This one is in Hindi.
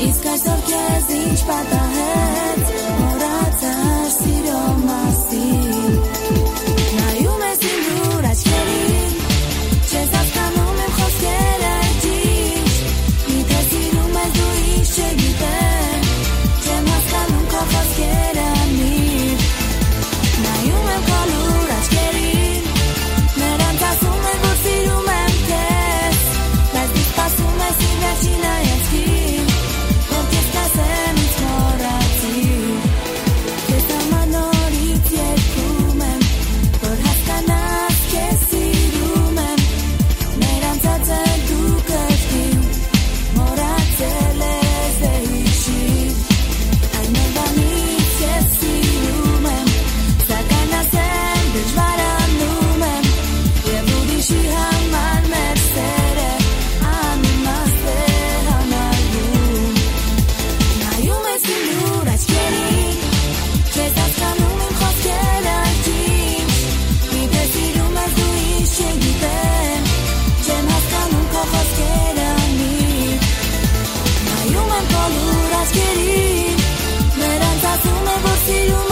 इसका सब क्या है सींच पाता है? You.